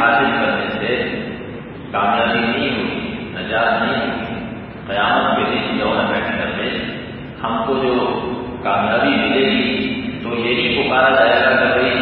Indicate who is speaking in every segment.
Speaker 1: حاصل کرنے سے کامیابی نہیں ہوگی، نجات نہیں ہوگی۔ قیامت کے دن یوم بیٹھ سے ہم کو جو کامیابی ملے گی، تو یہی پکارا جائے گا کہ بھائی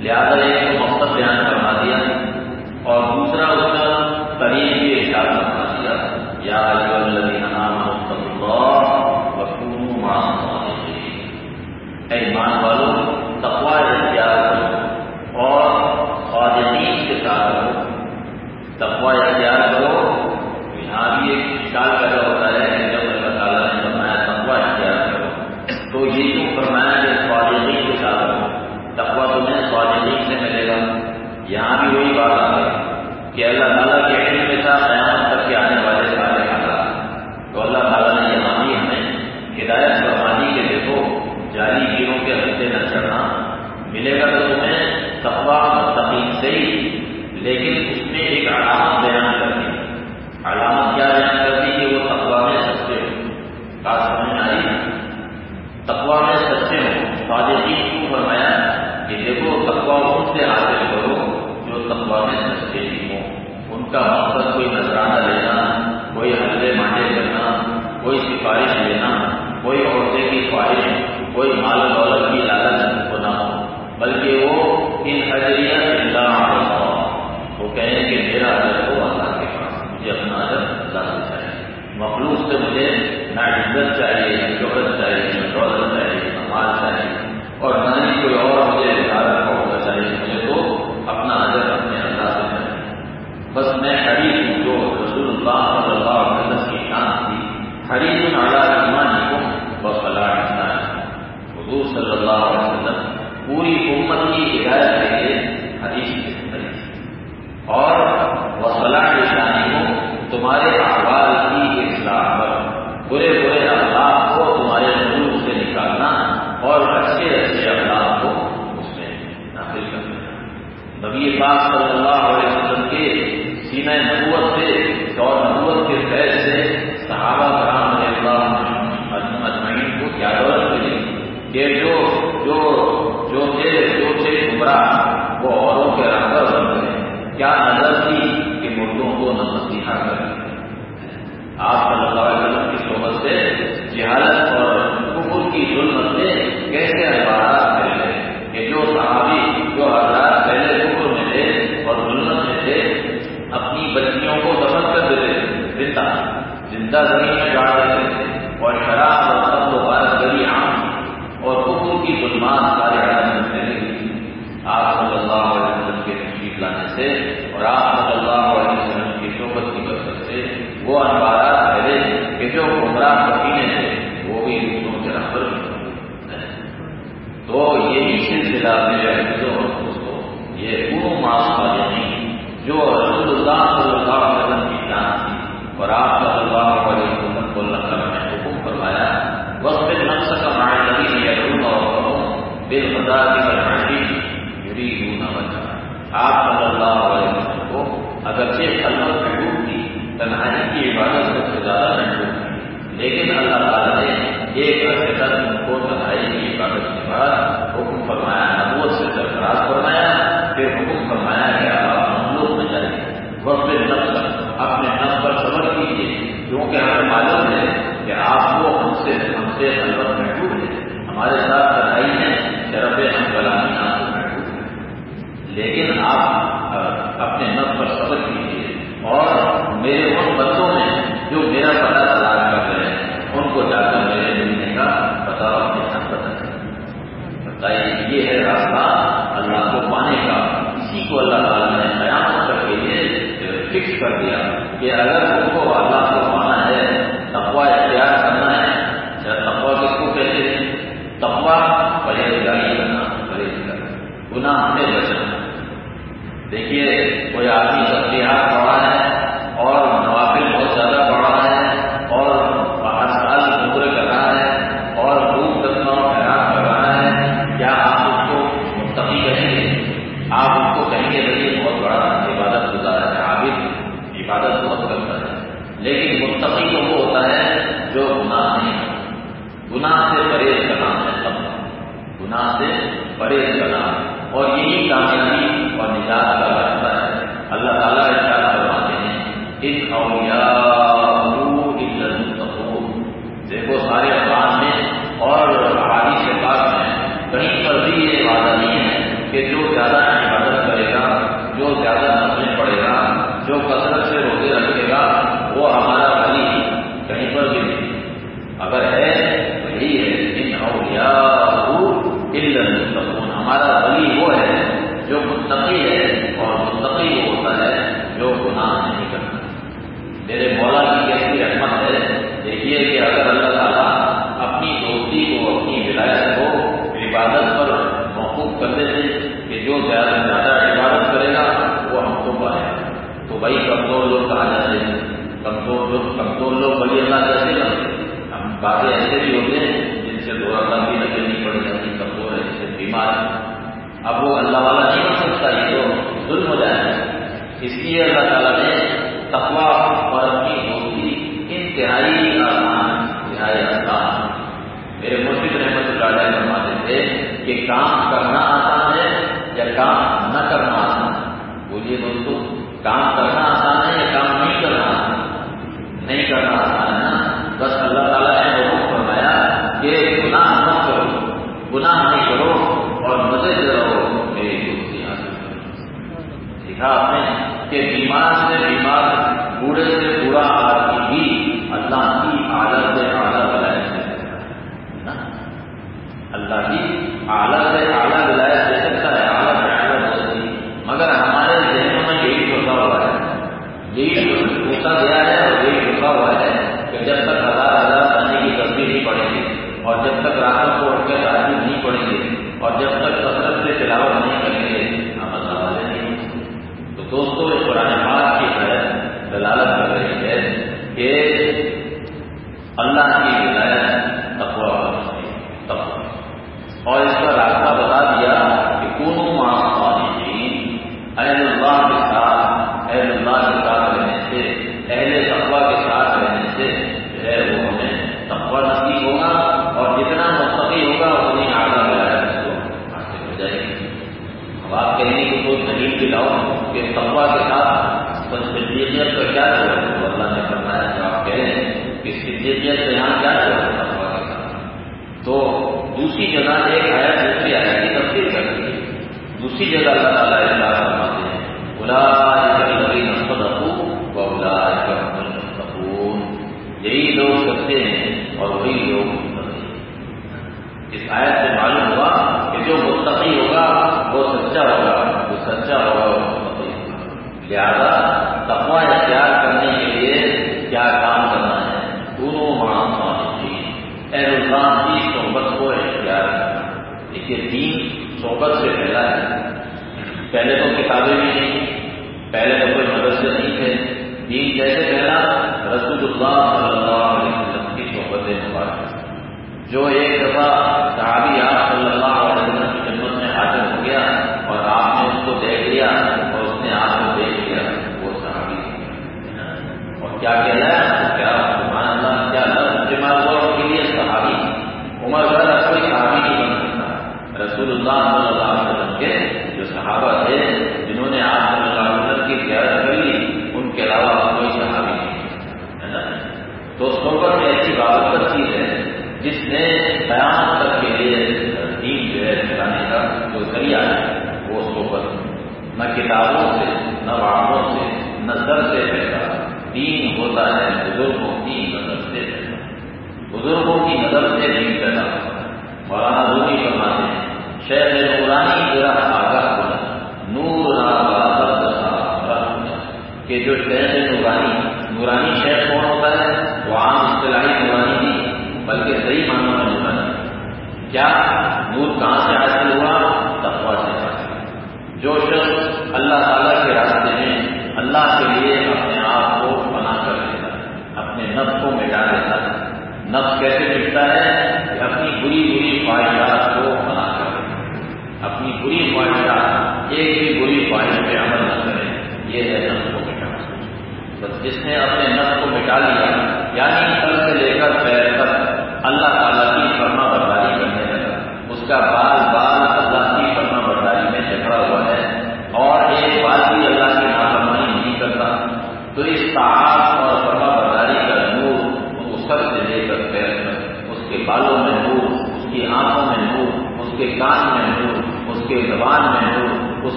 Speaker 1: لہذا ایک مقصد بیان کروا دیا اور دوسرا اس کا طریق بھی اشارہ کروا دیا۔ یا فکس کر دیا کہ اگر اس کو اللہ کو مانا ہے تقوا اختیار کرنا ہے چاہے تقوا کس کو کہتے ہیں؟ تقوا پرہیزگاری کرنا، پرہیزگاری۔ گناہ ہمیں بچنا۔ دیکھیے کتابوں سے، نہ باتوں سے، نہ سر سے پیدا، دین ہوتا ہے، بزرگوں کی نظر سے پیدا۔ بزرگوں کی نظر سے دین پیدا مولانا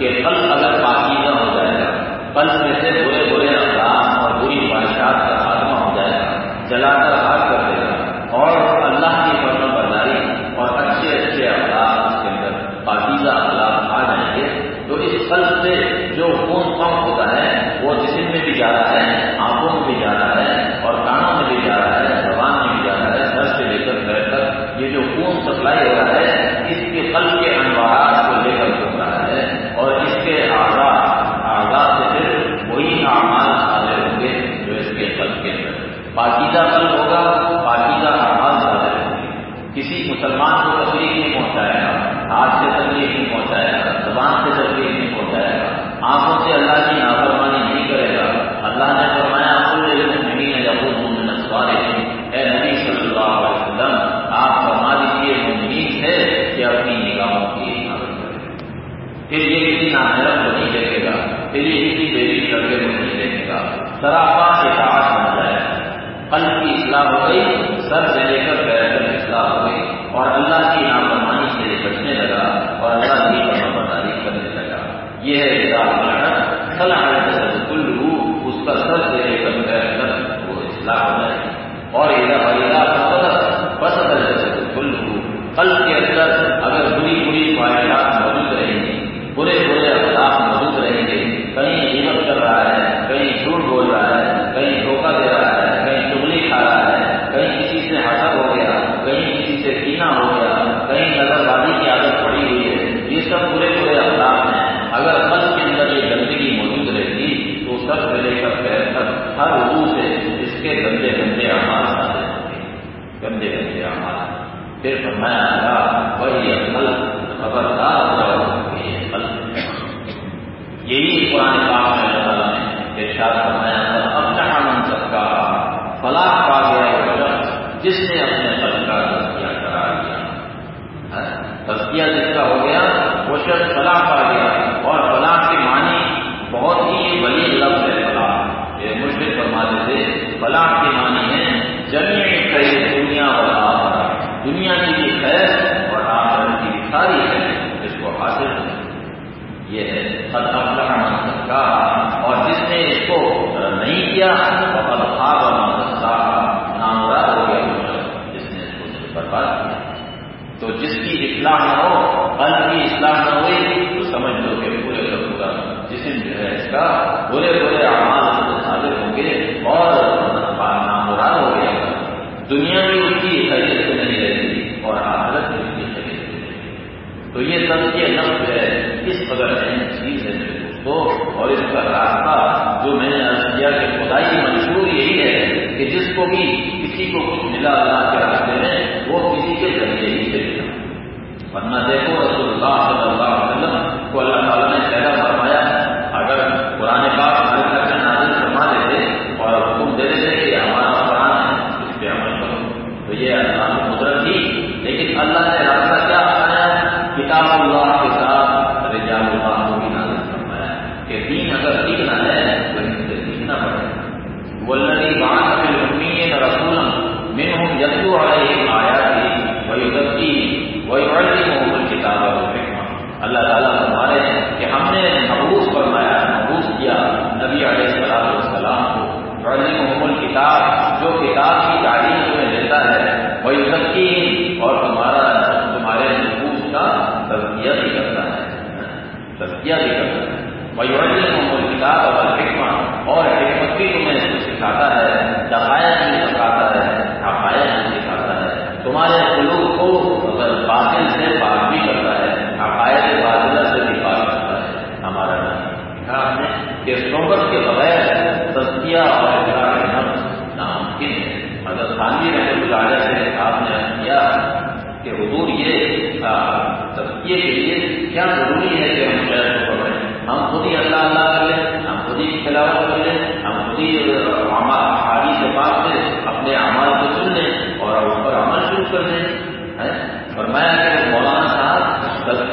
Speaker 1: کہ پل اگر پاکیزہ ہو جائے گا پل میں سے برے برے جمع خیر دنیا اور آخرت۔ دنیا کی بھی خیر اور آخرت کی ساری خیر اس کو حاصل ہوتی یہ ہے ختم کرنا کا اور جس نے اس کو نہیں کیا بہت خواب اور مدرسہ نامورا ہو گیا جس نے اس کو برباد کیا۔ تو جس کی اصلاح نہ ہو قلب کی اصلاح نہ ہوئی، تو سمجھ لو کہ پورے لوگ کا جسم جو ہے اس کا دنیا میں اس کی حیثیت سے نہیں رہتی اور آخرت میں اس کی حیثیت سے نہیں تو یہ سب کے لفظ ہے، اس قدر اہم چیز ہے تو اور اس کا راستہ جو میں نے عرض کیا کہ خدائی منشور یہی ہے کہ جس کو بھی کسی کو کچھ ملا اللہ کے راستے میں، وہ کسی کے ذریعے ہی سے ملا ورنہ دیکھو رسول اللہ صلی اللہ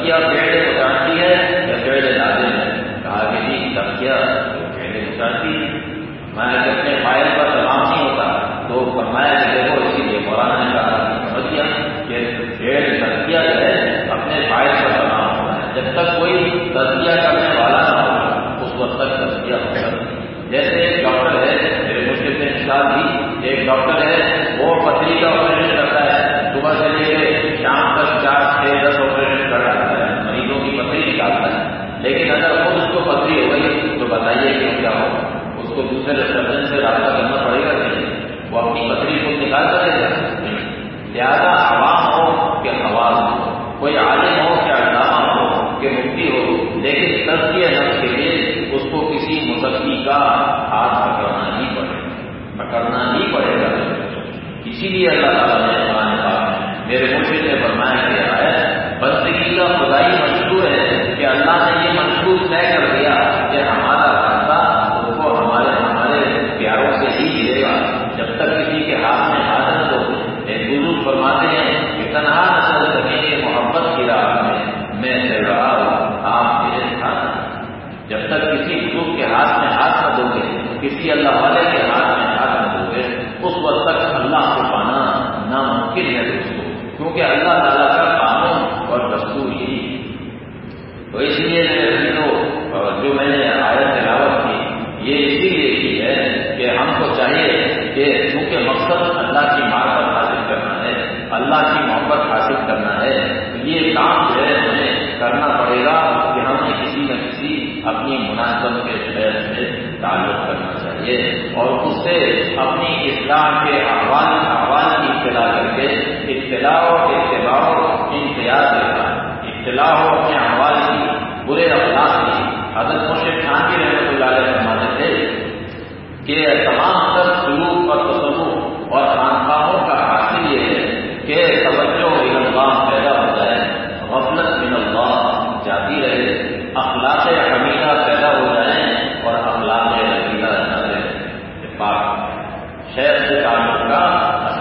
Speaker 1: يرجع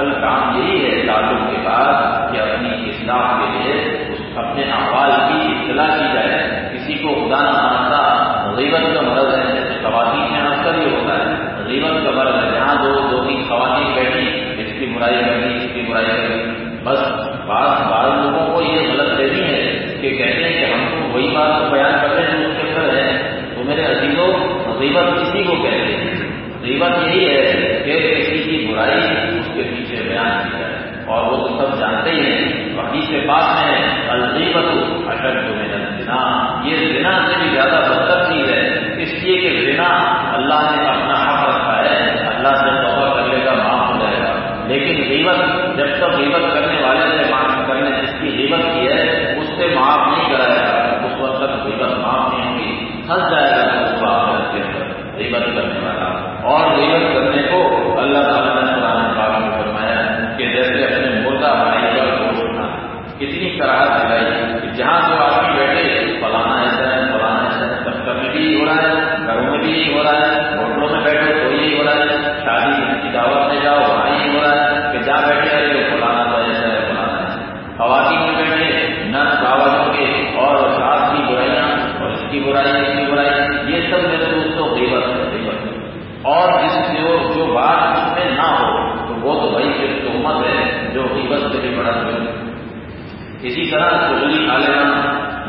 Speaker 1: اصل کام یہی ہے تعلق کے پاس کہ اپنی اصلاح کے لیے اپنے احوال کی اطلاع کی جائے۔ کسی کو خدا نہ مانتا غیبت کا مرض ہے خواتین میں ہاں اکثر یہ ہوتا ہے۔ غیبت کا مرض ہے جہاں دو دو تین خواتین بیٹھی، اس کی برائی کرنی اس کی برائی کرنی بس بعض بعض لوگوں کو یہ غلط دینی ہے کہ کہتے ہیں کہ ہم کو وہی بات بیان کر رہے ہیں جو اس کے اندر ہے۔ تو میرے عزیزوں، غیبت کسی کو کہتے ہیں غیبت یہی ہے کہ کسی کی برائی سب جانتے ہی ہیں حدیث کے پاس میں الغیبت اشد میں زنا یہ زنا سے بھی زیادہ بدتر چیز ہے۔ اس لیے کہ زنا اللہ نے اپنا حق رکھا ہے۔ اللہ سے توبہ کر لے گا، معاف ہو جائے گا۔ لیکن غیبت، جب تک غیبت کرنے والے سے معاف کرنے، جس کی غیبت کی ہے، اس سے معاف نہیں کرایا گا اس وقت تک غیبت معاف نہیں ہوگی پھنس جائے گا۔ اس بات کے اندر غیبت کرنے والا۔ اور غیبت کرنے کو اللہ تعالیٰ نے قرآن پاک میں فرمایا کہ جیسے اپنے مردہ بھائی کا گوشت اٹھانا کتنی کراہت دلائی کہ جہاں جو آدمی بیٹھے فلانا ایسا ہے فلانا ایسا ہے دفتر میں بھی یہی ہو رہا ہے گھروں میں بھی یہی ہو رہا ہے ہوٹلوں میں بیٹھو تو یہی ہو رہا ہے شادی کی دعوت میں جاؤ وہاں یہی ہو رہا ہے کہ جہاں بیٹھے ارے فلانا تو ایسا ہے فلانا ایسا ہے خواتین میں بیٹھے نن باوجوں کے اور ساتھ کی برائیاں اور اس کی برائی اس کی برائی یہ سب میرے دوستوں غیبت ہے غیبت اور جس جو جو بات اس میں نہ ہو تو وہ تو بھائی پھر تہمت ہے جو غیبت سے بھی بڑا ضرور اسی طرح کھجلی کھا لینا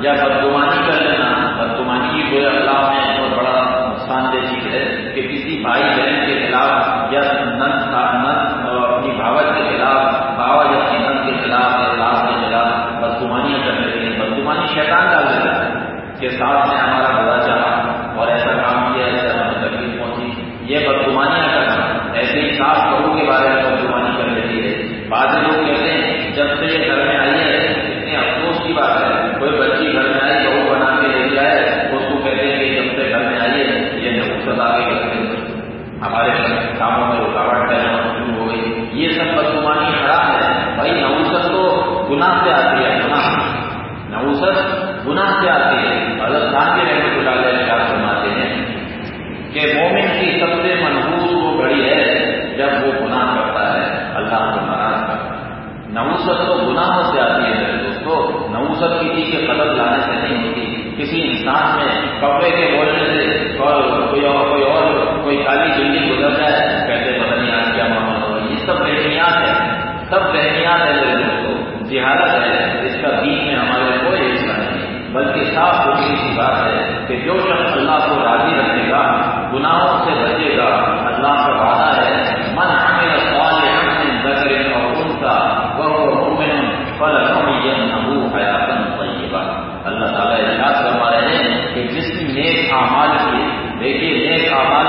Speaker 1: یا بدگمانی کر لینا، بدگمانی کی کوئی اخلاق میں بہت بڑا نقصان دہ چیز ہے کہ کسی بھائی بہن کے خلاف یا نن نن اپنی بھاوت کے خلاف باوا یا اپنی نن کے خلاف، یا کے خلاف بدگمانیاں کر لیتے ہیں بدگمانی شیطان ڈال دیتا ہے کہ ساتھ نے ہمارا برا چاہا اور ایسا کام کیا ایسا ہمیں تکلیف پہنچی یہ بدگمانیاں کرنا ایسے ہی صاف بہو کے بارے میں بدگمانی کر لیتی ہے بعض لوگ کہتے ہیں جب سے یہ گھر میں آئی ہے اتنے افسوس کی بات ہے کوئی بچی گھر میں آئی بہو بنا کے لے جائے اس کو کہتے ہیں کہ جب سے گھر میں آئی ہے یہ نفوست آگے کرتے ہیں ہمارے کاموں میں رکاوٹ پیدا شروع ہو گئی یہ سب بدگمانی خراب ہے بھائی نوسط تو گناہ سے آتی ہے گناہ نوسط گناہ سے آتی ہے حضرت خان کے رحمت اللہ علیہ کیا فرماتے ہیں کہ مومن کی سب سے منحوس وہ گھڑی ہے جب وہ گناہ کرتا ہے۔ اللہ کو ناراض کرتا ہے۔ نوسط تو گناہوں سے آتی ہے میرے دوستو نوسط کسی کے قدر لانے سے نہیں ہوتی۔ کسی انسان میں کپڑے کے بولنے سے اور کوئی اور کوئی اور کوئی کالی جلدی گزر جائے، کہتے پتہ نہیں آج کیا معاملہ ہوا یہ سب بہنیات ہے۔ سب بہنیات ہے میرے دوستوں جہالت ہے اس کا دین میں ہمارے کوئی حصہ نہیں بلکہ صاف ستھری سی بات ہے کہ جو شخص اللہ کو راضی رکھے گا، گناہوں سے بچے گا۔ اللہ کا وعدہ ہے، من عمل صالحا من ذکر او انثى وهو مؤمن فلنحيينه حیاتا طیبہ۔ اللہ تعالیٰ ارشاد فرما رہے ہیں کہ جس نے نیک اعمال کیے دیکھیے، نیک اعمال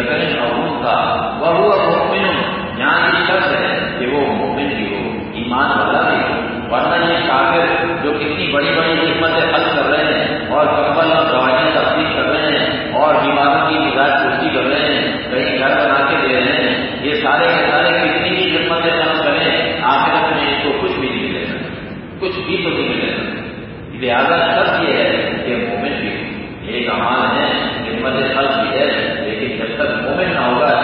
Speaker 1: من ذکر کا وہ ہوا مومن یہاں یعنی یہ شخص ہے کہ وہ مومن بھی ہو، ایمان والا بھی ہو۔ ورنہ یہ کافر جو کتنی بڑی بڑی حکمتیں حل کر رہے ہیں اور کمبل اور دوائیاں تبدیل کر رہے ہیں اور بیماروں کی مزاج پوچھی کر رہے ہیں، کہیں گھر بنا کے دے رہے ہیں، یہ سارے کے سارے کتنی بھی حکمتیں کام کریں، آخرت میں اس کو کچھ بھی نہیں ملے گا۔ کچھ بھی تو نہیں ملے گا۔ لہٰذا شرط یہ ہے کہ مومن بھی ایک امال ہے حکمت حل مومن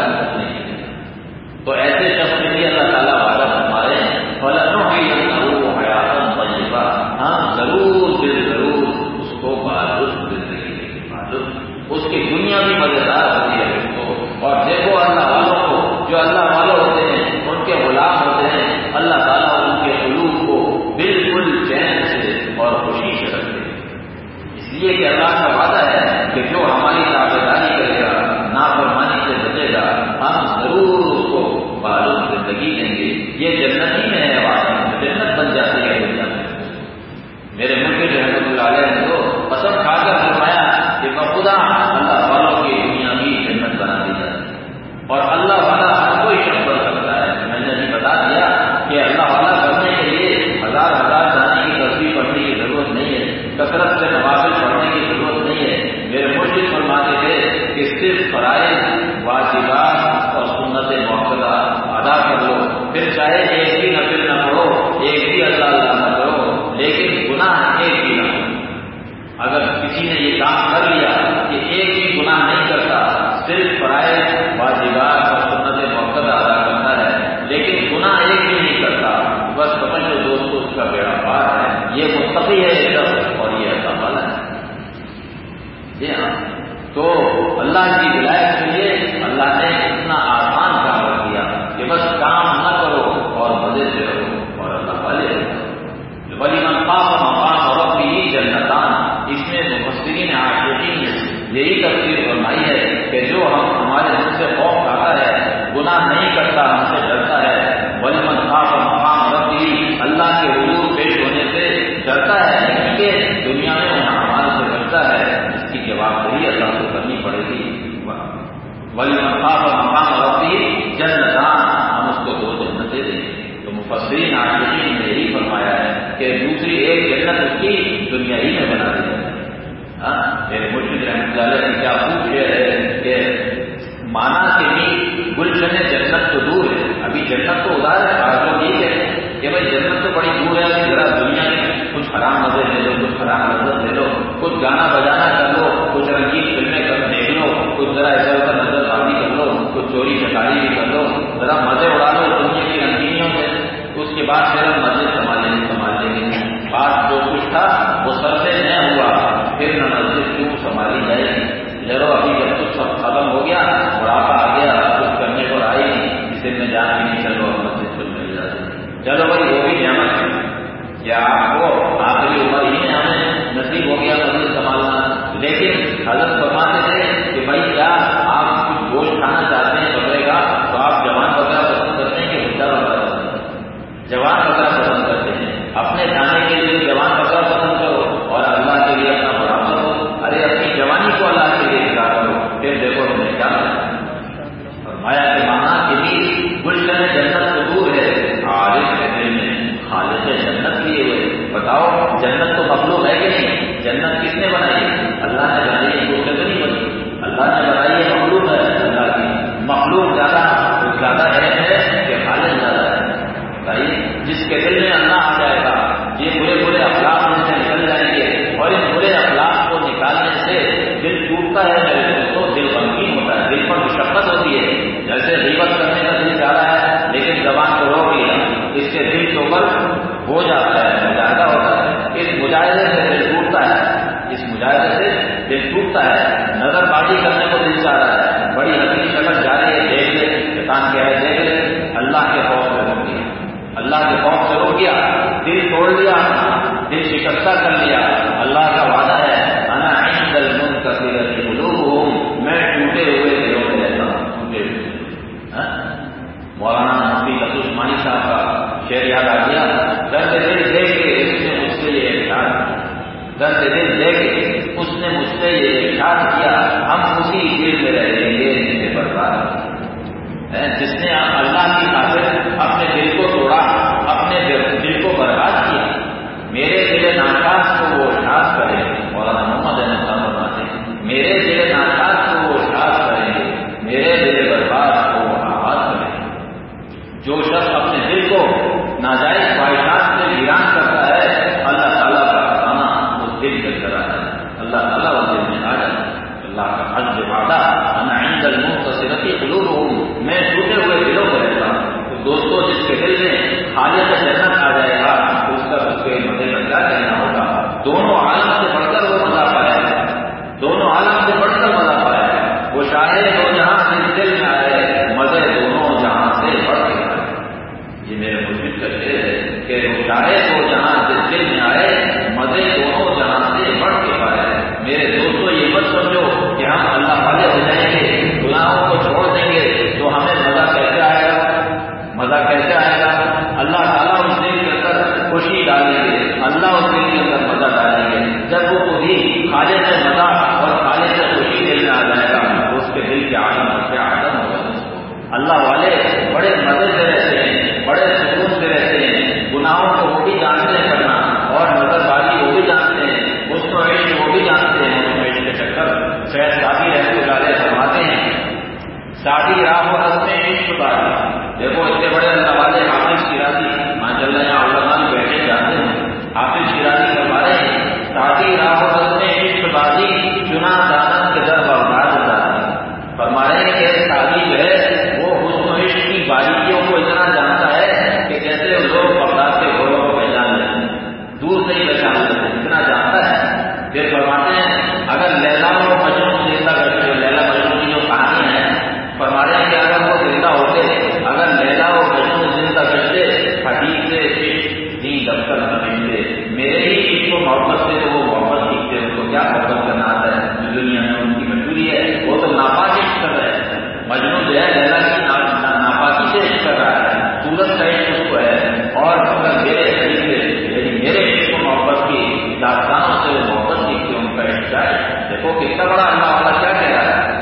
Speaker 1: اللہ تعالیٰ کیا کہہ رہا ہے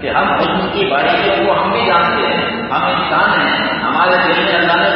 Speaker 1: کہ ہم حسن کی باریکیوں کو ہم بھی جانتے ہیں، ہم انسان ہیں، ہمارے دل میں اللہ نے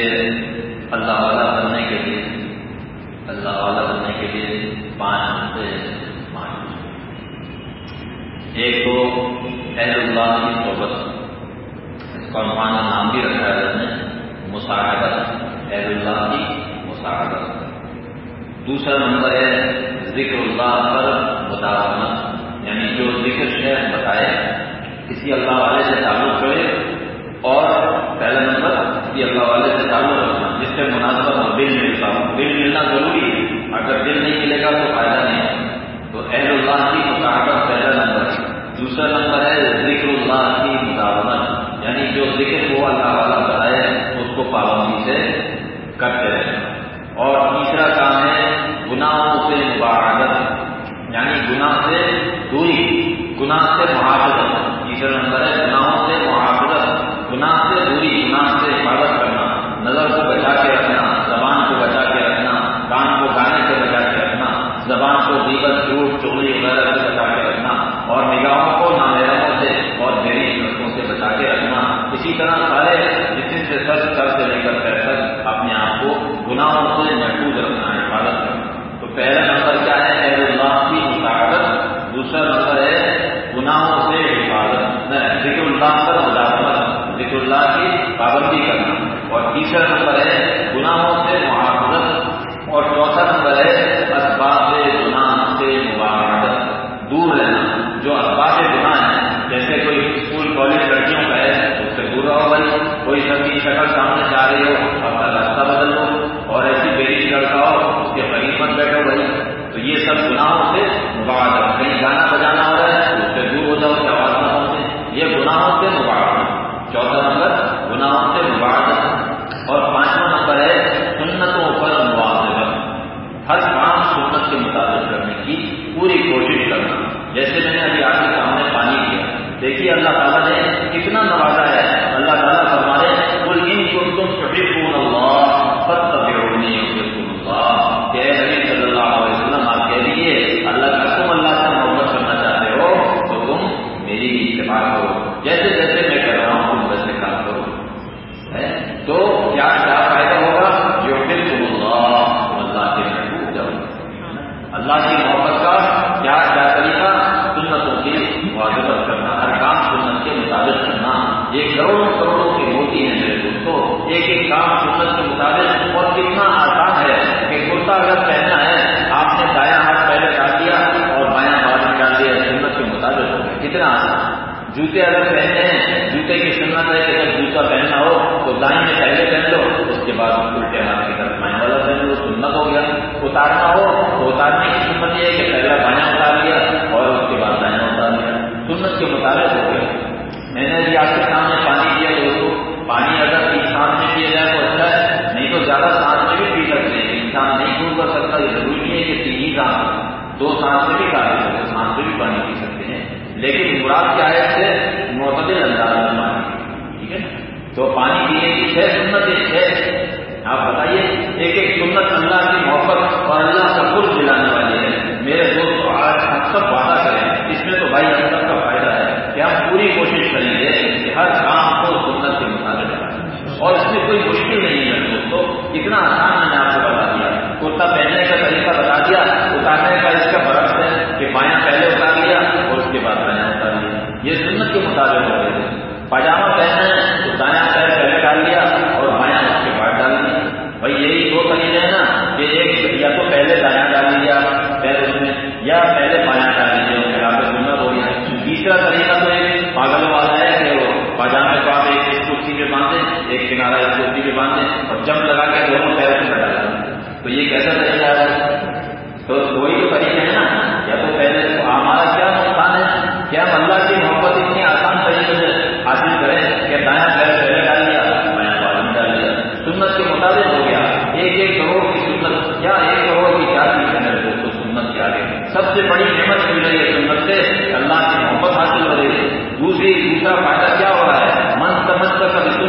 Speaker 1: کہ گناہ سے مبارک کہیں گانا بجانا ہو رہا ہے اس سے دور ہو جاؤ اس آواز یہ گناہوں سے اتارنا ہو، تو اتارنے کی سنت یہ ہے کہ پہلا بایاں اتار لیا اور اس کے بعد دایاں اتار لیا۔ سنت کے مطابق ہو گیا۔ میں نے بھی آپ کے سامنے پانی دیا تو اس کو پانی اگر انسان میں پیا جائے تو اچھا ہے، نہیں تو زیادہ سانس میں بھی پی سکتے ہیں۔ انسان نہیں دور کر سکتا، یہ ضروری نہیں ہے کہ تین ہی سانس دو سانس میں بھی کافی سکتے سانس میں بھی پانی پی سکتے ہیں۔ لیکن مراد کیا ہے؟ اس سے معتدل انداز میں پانی۔ ٹھیک ہے؟ تو پانی پینے کی چھ سنت ہے آپ بتا سنت اللہ کی محبت اور اللہ کا خود دلانے والی ہے۔ میرے دوست آج ہم سب وعدہ کریں، اس میں تو بھائی ہم سب کا فائدہ ہے کہ ہم پوری کوشش کریں گے کہ ہر کام کو سنت کے مطابق۔ کریں اور اس میں کوئی مشکل نہیں ہے دوستوں اتنا آسان میں نے آپ کو بتا دیا۔ کرتا پہننے کا طریقہ بتا دیا، اتارنے کا اس کا برعکس ہے کہ بایاں پہلے اتار لیا اور اس کے بعد بایاں اتار لیا۔ یہ سنت کے مطابق ہو رہے ہیں۔ پاجامہ پہ باندھیں ایک کنارا اس چوٹی پہ باندھیں اور جمپ لگا کے دونوں پیر پہ لگا لیں تو یہ کیسا طریقہ ہے؟ تو وہی tratan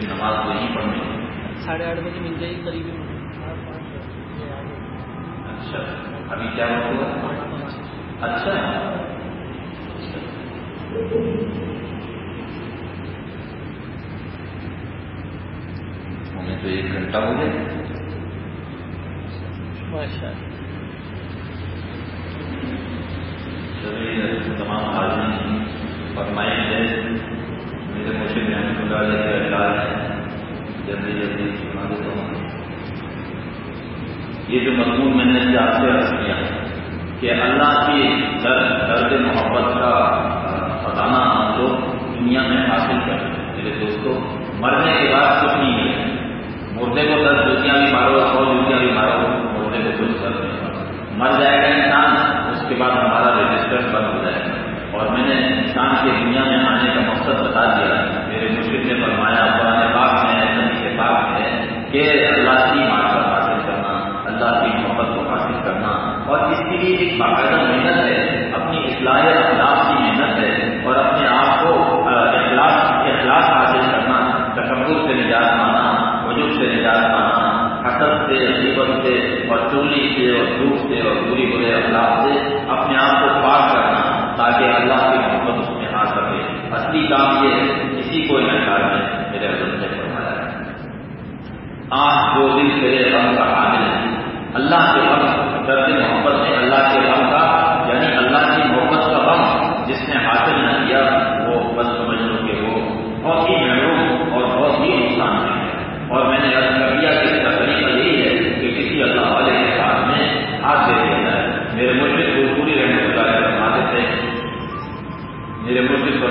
Speaker 1: پھر نماز وہیں پڑھنی
Speaker 2: ساڑھے آٹھ بجے مل جائے گی قریبی
Speaker 1: اچھا۔ ابھی کیا ہوگا؟ اچھا۔ ہمیں تو ایک گھنٹہ ہو گیا۔
Speaker 2: ماشاء
Speaker 1: اللہ نے یہ آپ سے عرض کیا کہ اللہ کی در سے مصیبت سے اور چولی سے اور دھوپ سے اور بری برے اخلاق سے اپنے آپ کو پاک کرنا تاکہ اللہ کی محبت اس میں آ سکے اصلی کام یہ ہے، کسی کو انکار میں میرے حضرت نے فرمایا۔ ہے جو دل میرے رنگ کا حامل ہے، اللہ کے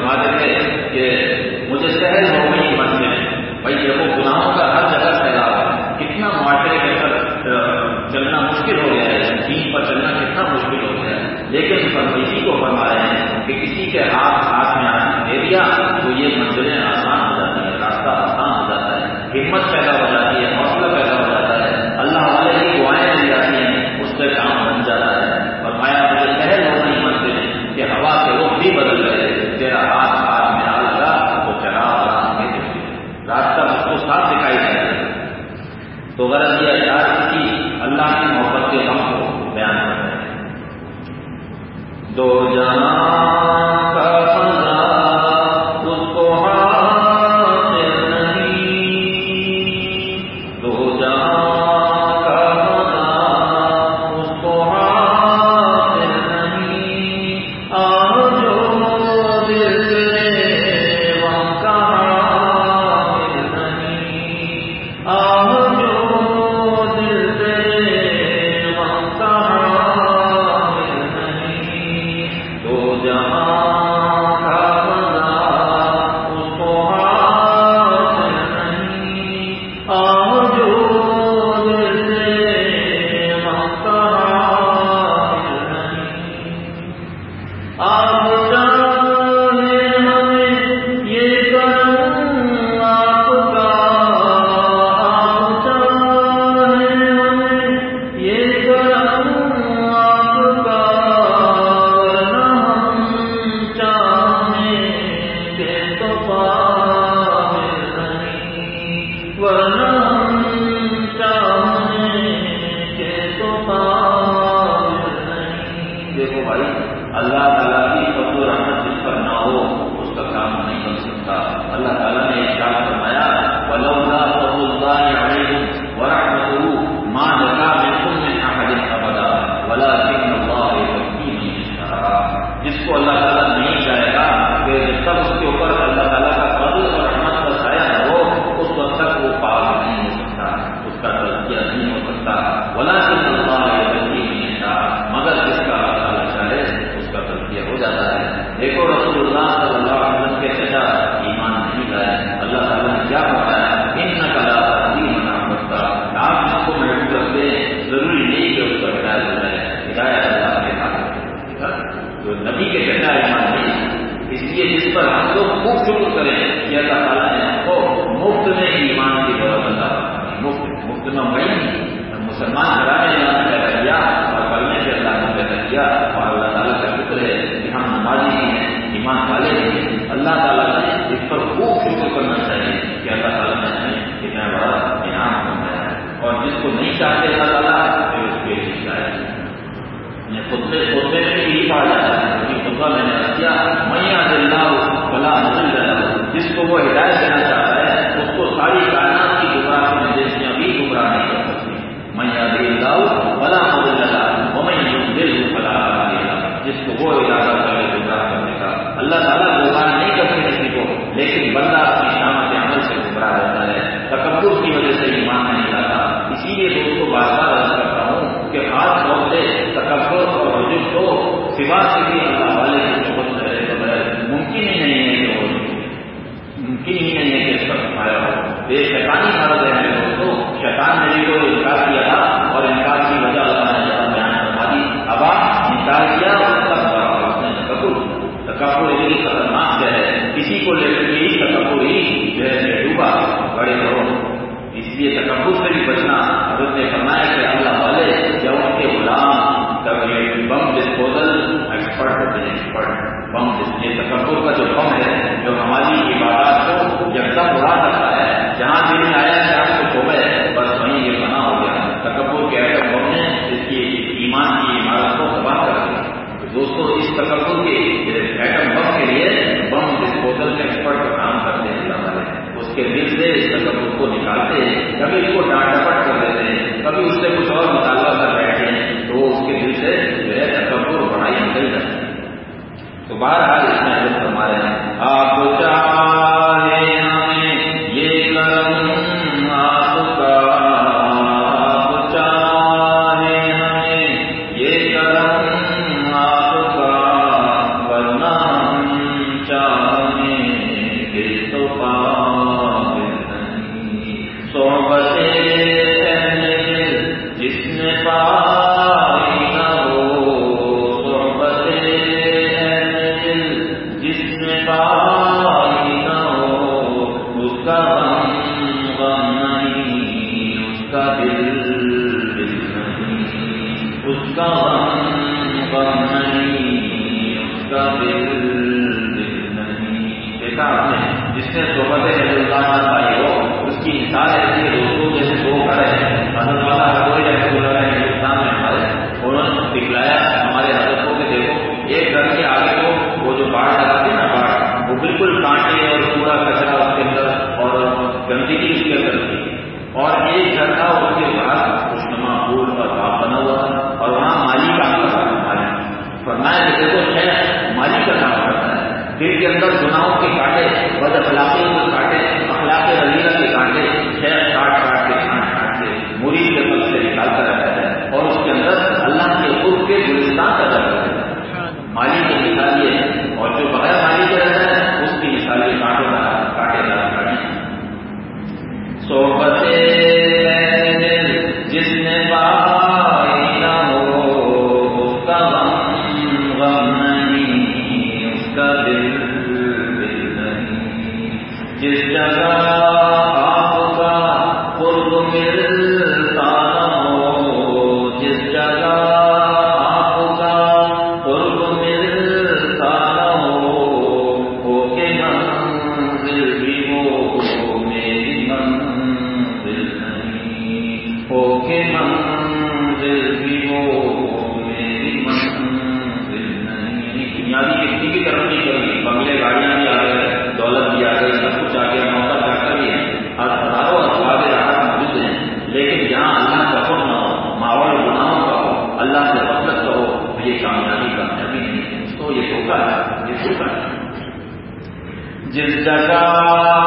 Speaker 1: فرماتے تھے کہ مجھے شہر ہو گئی من میں بھائی یہ وہ گناہوں کا ہر جگہ سیلاب ہے۔ کتنا معاشرے کے اندر چلنا مشکل ہو گیا ہے۔ دین پر چلنا کتنا مشکل ہو گیا ہے۔ لیکن اسی جی کو فرما رہے ہیں کہ کسی کے ہاتھ شروع کریں کہ اللہ تعالیٰ نے ہم کو مفت میں ایمان کی برکت مفت مفت میں وہی مسلمان گھرانے اللہ پیدا کیا اور پڑھنے سے اللہ نے پیدا کیا اور اللہ تعالیٰ کا فکر ہے کہ ہم نمازی ہیں، ایمان والے ہیں۔ اللہ تعالیٰ نے اس پر خوب شکر کرنا چاہیے کہ اللہ تعالیٰ نے ہمیں کتنا بڑا انعام بنایا ہے اور جس کو نہیں چاہتے اللہ تعالیٰ، پھر اس کے لیے یعنی خطبے خطبے میں بھی یہی جاتا ہے۔ خطبہ میں نے کیا کو وہ ہدایت دینا چاہتا ہے، اس کو ساری کائنات کی گمراہ میں دیشیاں بھی گمراہ نہیں کر سکتی۔ میں میاں اللہ بلا مزل اللہ میں دل بلا جس کو وہ ارادہ کرے، گمراہ کرنے کا۔ اللہ تعالیٰ گمراہ نہیں کرتے کسی کو، لیکن بندہ اپنی شامت عمل سے گمراہ رہتا ہے۔ تکبر کی وجہ سے ایمان نہیں لاتا۔ اسی لیے دوستوں بار بار عرض کرتا ہوں کہ خاص طور سے تکبر اور رجوع کو سوا سے بھی اللہ والے یہ تکبر کا جو بم ہے، جو ہماری عبادات کو یکدم اڑا سکتا ہے۔ جہاں دن میں آیا کہ آپ کو کھو گئے بس وہیں یہ بنا ہو گیا۔ تکبر کے ایٹم بم نے اس کی ایمان کی عمارت کو تباہ کر دیا دوستوں اس تکبر کے ایٹم بم کے لیے بم ڈسپوزل ایکسپرٹ کام کرتے ہیں اللہ والے اس کے دل سے اس تکبر کو نکالتے ہیں۔ کبھی اس کو ڈانٹ یہ جس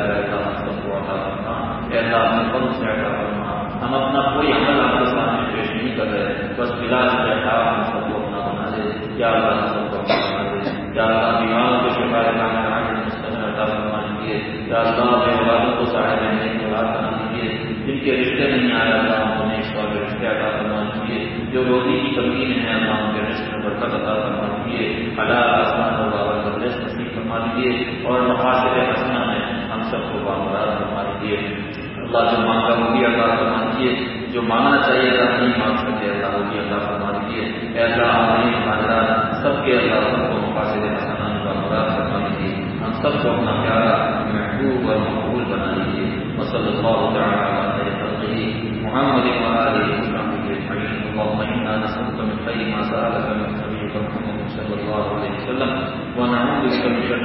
Speaker 1: اپنا کوئی عمل آپ کے سامنے پیش نہیں کر رہے۔ بس فی الحال یا اللہ، ہم سب کو یا اللہ بیماروں کو شفا مستقبل عطا فرما دیجیے یا اللہ اپنے اولادوں کو صاحب نہیں اولاد بنا دیجیے جن کے رشتے نہیں آئے، اللہ ہم انہیں اس والے رشتے عطا فرما دیجیے جو روزی کی کمی میں ہے اللہ ان کے رشتے میں برکت عطا فرما دیجیے اللہ آسمان اور بابر بدلس نصیب فرما دیجیے اور مقاصد حسنہ میں ہم سب کو بامراد فرما دیجیے اللہ جو مانگا وہ بھی عطا فرما دیجیے جو مانگنا چاہیے، اللہ نہیں مانگ سکے، اللہ وہ بھی عطا فرما دیجیے اے اللہ ہمیں حاضرات سب کے اللہ سب کو مقاصد حسنہ کا مراد فرما دیجیے ہم سب کو اپنا پیارا، محبوب اور مقبول بنا دیجیے وصلی اللہ تعالی علی خلقه محمد وآله وصحبه أجمعين اللهم إنا نسألك من خير ما سألك من نبيك محمد صلى الله عليه وسلم۔ ونعوذ بك من شر